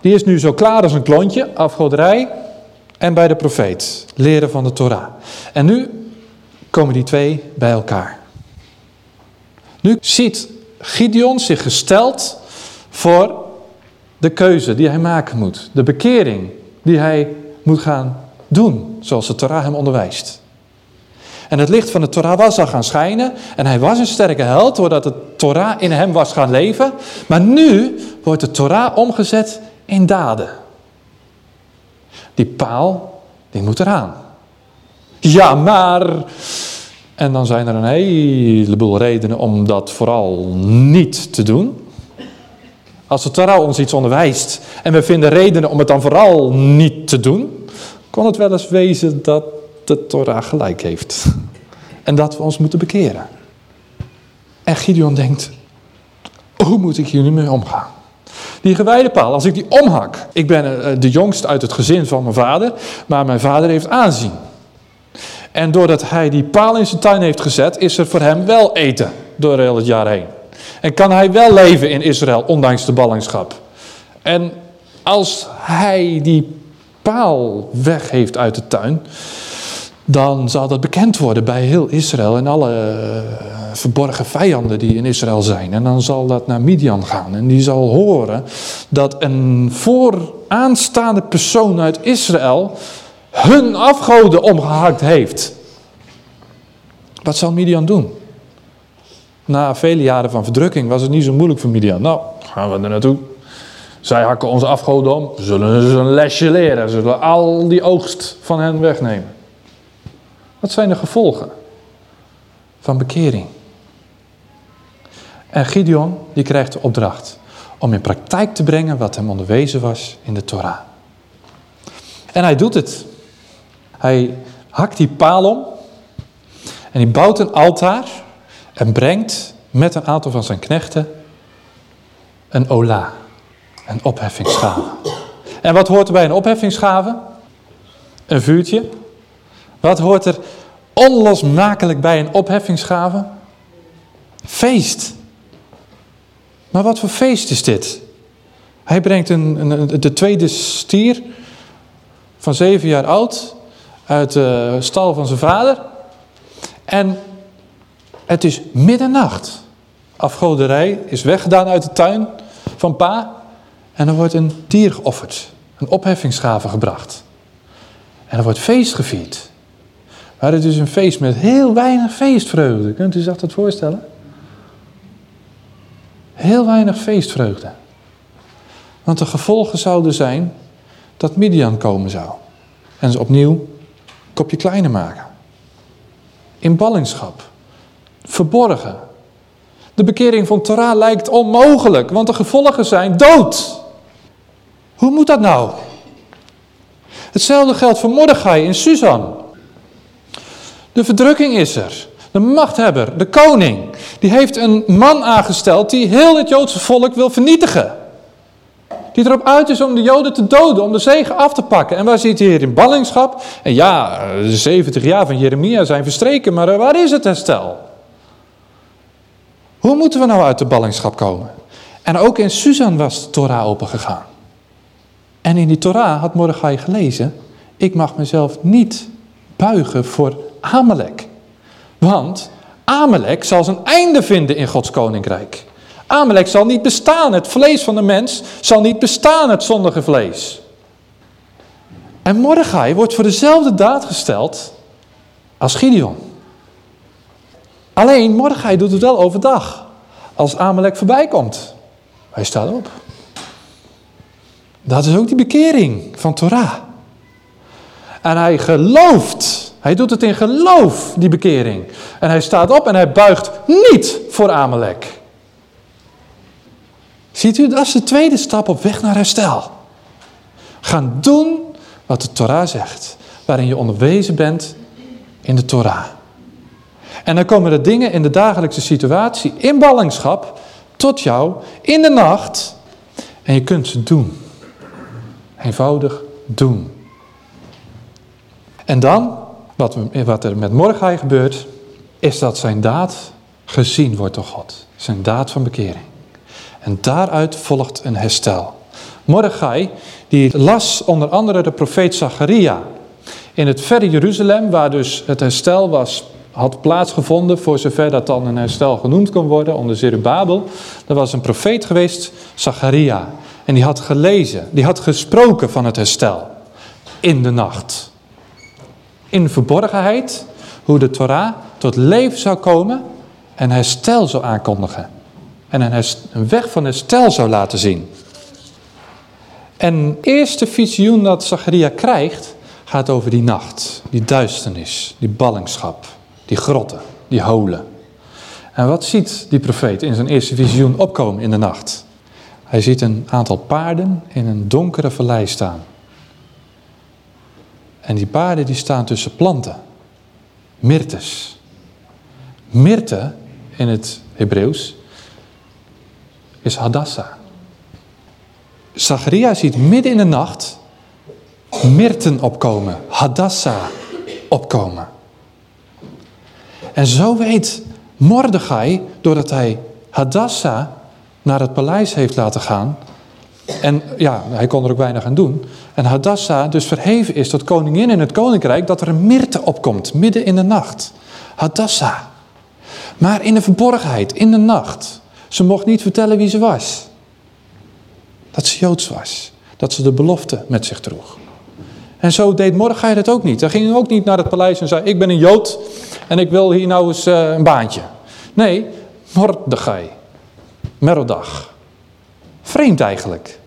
die is nu zo klaar als een klontje, afgoderij en bij de profeet, leren van de Torah. En nu komen die twee bij elkaar. Nu ziet Gideon zich gesteld voor de keuze die hij maken moet. De bekering die hij moet gaan doen, zoals de Torah hem onderwijst. En het licht van de Torah was al gaan schijnen. En hij was een sterke held, doordat de Torah in hem was gaan leven. Maar nu wordt de Torah omgezet in daden. Die paal, die moet eraan. Ja, maar... En dan zijn er een heleboel redenen om dat vooral niet te doen. Als de Torah ons iets onderwijst en we vinden redenen om het dan vooral niet te doen, kon het wel eens wezen dat de Torah gelijk heeft. En dat we ons moeten bekeren. En Gideon denkt, hoe moet ik hier nu mee omgaan? Die gewijde paal, als ik die omhak. Ik ben eh, de jongste uit het gezin van mijn vader, maar mijn vader heeft aanzien. En doordat hij die paal in zijn tuin heeft gezet, is er voor hem wel eten door heel het jaar heen. En kan hij wel leven in Israël, ondanks de ballingschap. En als hij die paal weg heeft uit de tuin, dan zal dat bekend worden bij heel Israël en alle uh, verborgen vijanden die in Israël zijn. En dan zal dat naar Midian gaan en die zal horen dat een vooraanstaande persoon uit Israël hun afgoden omgehakt heeft. Wat zal Midian doen? Na vele jaren van verdrukking was het niet zo moeilijk voor Midian. Nou, gaan we er naartoe. Zij hakken onze afgoden om, zullen ze een lesje leren, zullen al die oogst van hen wegnemen. Wat zijn de gevolgen van bekering? En Gideon die krijgt de opdracht om in praktijk te brengen wat hem onderwezen was in de Torah. En hij doet het. Hij hakt die paal om en hij bouwt een altaar en brengt met een aantal van zijn knechten een ola, een opheffingsgave. En wat hoort er bij een opheffingsgave? Een vuurtje. Wat hoort er onlosmakelijk bij een opheffingsgave? Feest. Maar wat voor feest is dit? Hij brengt een, een, de tweede stier van zeven jaar oud uit de stal van zijn vader. En het is middernacht. Afgoderij is weggedaan uit de tuin van pa. En er wordt een dier geofferd. Een opheffingsgave gebracht. En er wordt feest gevierd. Maar het is een feest met heel weinig feestvreugde. Kunt u zich dat voorstellen? Heel weinig feestvreugde. Want de gevolgen zouden zijn dat Midian komen zou. En ze opnieuw kopje kleiner maken. In ballingschap. Verborgen. De bekering van Torah lijkt onmogelijk, want de gevolgen zijn dood. Hoe moet dat nou? Hetzelfde geldt voor Mordechai in Susan. De verdrukking is er. de machthebber, de koning, die heeft een man aangesteld die heel het Joodse volk wil vernietigen. Die erop uit is om de Joden te doden, om de zegen af te pakken. En waar zit hij hier in ballingschap? En ja, de 70 jaar van Jeremia zijn verstreken, maar waar is het herstel? Hoe moeten we nou uit de ballingschap komen? En ook in Susan was de Torah opengegaan. En in die Torah had Mordechai gelezen, ik mag mezelf niet buigen voor Amalek. Want Amalek zal zijn einde vinden in Gods koninkrijk. Amalek zal niet bestaan, het vlees van de mens zal niet bestaan, het zondige vlees. En Mordechai wordt voor dezelfde daad gesteld als Gideon. Alleen Mordechai doet het wel overdag, als Amalek voorbij komt. Hij staat op. Dat is ook die bekering van Torah. En hij gelooft. Hij doet het in geloof, die bekering. En hij staat op en hij buigt niet voor Amalek. Ziet u, dat is de tweede stap op weg naar herstel. Gaan doen wat de Torah zegt. Waarin je onderwezen bent in de Torah. En dan komen er dingen in de dagelijkse situatie, in ballingschap, tot jou, in de nacht. En je kunt ze doen. Eenvoudig doen. En dan, wat, wat er met Mordechai gebeurt, is dat zijn daad gezien wordt door God. Zijn daad van bekering. En daaruit volgt een herstel. Mordechai, die las onder andere de profeet Zacharia. In het verre Jeruzalem, waar dus het herstel was, had plaatsgevonden, voor zover dat dan een herstel genoemd kon worden, onder Zerubabel. Er was een profeet geweest, Zacharia. En die had gelezen, die had gesproken van het herstel. In de nacht. In verborgenheid, hoe de Torah tot leven zou komen en herstel zou aankondigen. En een, weg van herstel zou laten zien. En het eerste visioen dat Zacharia krijgt, gaat over die nacht. Die duisternis, die ballingschap, die grotten, die holen. En wat ziet die profeet in zijn eerste visioen opkomen in de nacht? Hij ziet een aantal paarden in een donkere vallei staan. En die paarden die staan tussen planten. Myrtes. Myrte in het Hebreeuws is Hadassa. Zacharia ziet midden in de nacht Myrten opkomen, Hadassa opkomen. En zo weet Mordechai, doordat hij Hadassa naar het paleis heeft laten gaan. En ja, hij kon er ook weinig aan doen. En Hadassa dus verheven is tot koningin in het koninkrijk, dat er een Myrte opkomt, midden in de nacht. Hadassa. Maar in de verborgenheid, in de nacht. Ze mocht niet vertellen wie ze was. Dat ze Joods was. Dat ze de belofte met zich droeg. En zo deed Mordechai dat ook niet. Hij ging ook niet naar het paleis en zei, ik ben een Jood en ik wil hier nou eens uh, een baantje. Nee, Mordechai. Merodag. Vreemd eigenlijk.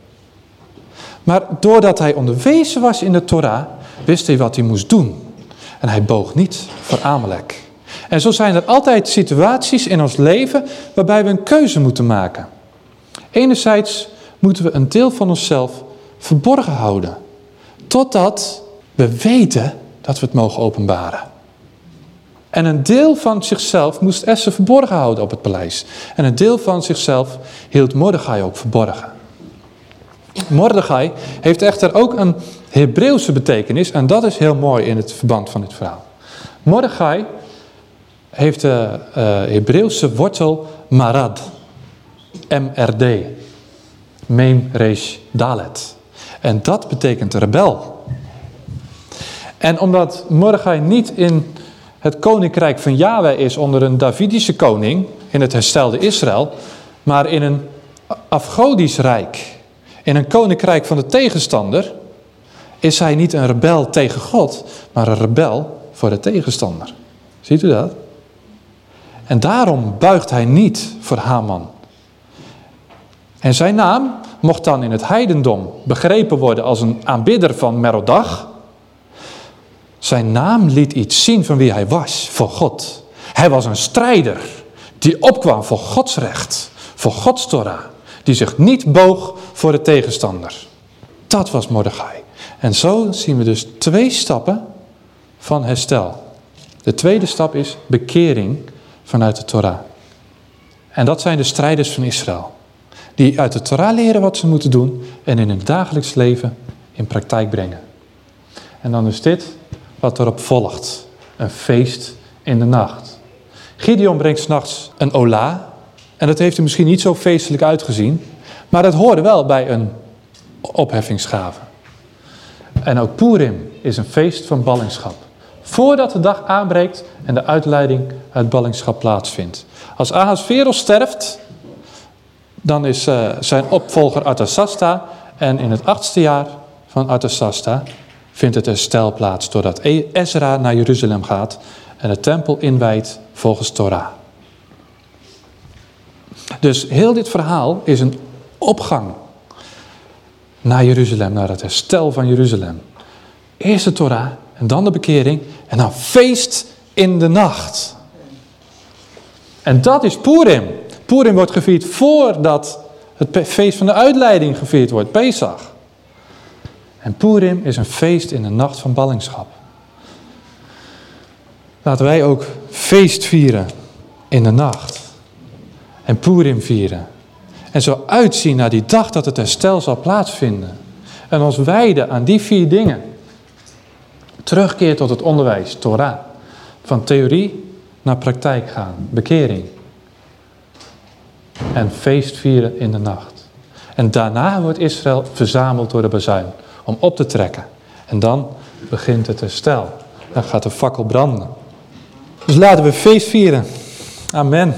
Maar doordat hij onderwezen was in de Torah, wist hij wat hij moest doen. En hij boog niet voor Amalek. En zo zijn er altijd situaties in ons leven waarbij we een keuze moeten maken. Enerzijds moeten we een deel van onszelf verborgen houden. Totdat we weten dat we het mogen openbaren. En een deel van zichzelf moest Esther verborgen houden op het paleis. En een deel van zichzelf hield Mordechai ook verborgen. Mordechai heeft echter ook een Hebreeuwse betekenis. En dat is heel mooi in het verband van dit verhaal. Mordechai heeft de uh, Hebreeuwse wortel marad. M-R-D. Mem Resh Dalet. En dat betekent rebel. En omdat Mordechai niet in het koninkrijk van Yahweh is onder een Davidische koning, in het herstelde Israël, maar in een afgodisch rijk, in een koninkrijk van de tegenstander, is hij niet een rebel tegen God, maar een rebel voor de tegenstander. Ziet u dat? En daarom buigt hij niet voor Haman. En zijn naam mocht dan in het heidendom begrepen worden als een aanbidder van Merodach. Zijn naam liet iets zien van wie hij was voor God. Hij was een strijder die opkwam voor Gods recht, voor Gods Torah. Die zich niet boog voor de tegenstander. Dat was Mordechai. En zo zien we dus twee stappen van herstel. De tweede stap is bekering vanuit de Torah. En dat zijn de strijders van Israël. Die uit de Torah leren wat ze moeten doen en in hun dagelijks leven in praktijk brengen. En dan is dit wat erop volgt. Een feest in de nacht. Gideon brengt s'nachts een ola. En dat heeft er misschien niet zo feestelijk uitgezien. Maar dat hoorde wel bij een opheffingsgave. En ook Purim is een feest van ballingschap. Voordat de dag aanbreekt en de uitleiding uit ballingschap plaatsvindt. Als Ahasveros sterft, dan is uh, zijn opvolger Artasasta. En in het achtste jaar van Artasasta vindt het herstel plaats doordat e- Ezra naar Jeruzalem gaat en de tempel inwijdt volgens Torah. Dus heel dit verhaal is een opgang naar Jeruzalem, naar het herstel van Jeruzalem. Eerst de Torah en dan de bekering en dan feest in de nacht. En dat is Purim. Purim wordt gevierd voordat het feest van de uitleiding gevierd wordt, Pesach. En Purim is een feest in de nacht van ballingschap. Laten wij ook feest vieren in de nacht. En Purim vieren. En zo uitzien naar die dag dat het herstel zal plaatsvinden. En ons wijden aan die vier dingen. Terugkeer tot het onderwijs, Torah. Van theorie naar praktijk gaan, bekering. En feest vieren in de nacht. En daarna wordt Israël verzameld door de bazuin om op te trekken. En dan begint het herstel. Dan gaat de fakkel branden. Dus laten we feest vieren. Amen.